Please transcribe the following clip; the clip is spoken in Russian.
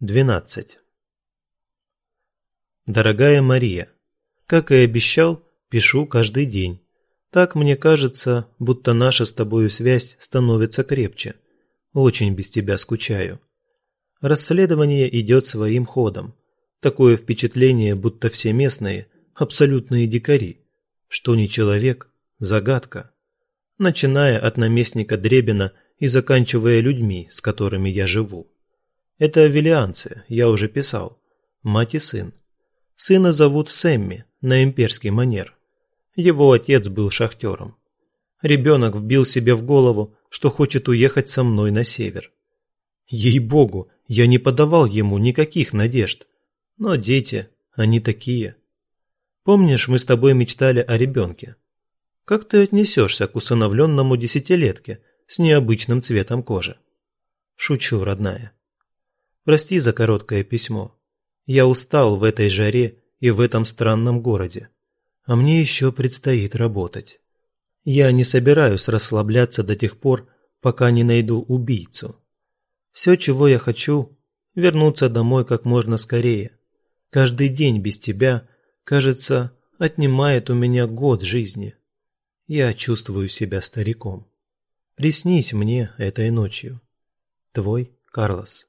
12. Дорогая Мария, как и обещал, пишу каждый день. Так мне кажется, будто наша с тобою связь становится крепче. Очень без тебя скучаю. Расследование идет своим ходом. Такое впечатление, будто все местные – абсолютные дикари. Что не человек – загадка. Начиная от наместника Дребина и заканчивая людьми, с которыми я живу. Это виллианцы, я уже писал. Мать и сын. Сына зовут Сэмми, на имперский манер. Его отец был шахтером. Ребенок вбил себе в голову, что хочет уехать со мной на север. Ей-богу, я не подавал ему никаких надежд. Но дети, они такие. Помнишь, мы с тобой мечтали о ребенке? Как ты отнесешься к усыновленному десятилетке с необычным цветом кожи? Шучу, родная. Прости за короткое письмо. Я устал в этой жаре и в этом странном городе. А мне еще предстоит работать. Я не собираюсь расслабляться до тех пор, пока не найду убийцу. Все, чего я хочу, вернуться домой как можно скорее. Каждый день без тебя, кажется, отнимает у меня год жизни. Я чувствую себя стариком. Приснись мне этой ночью. Твой Карлос.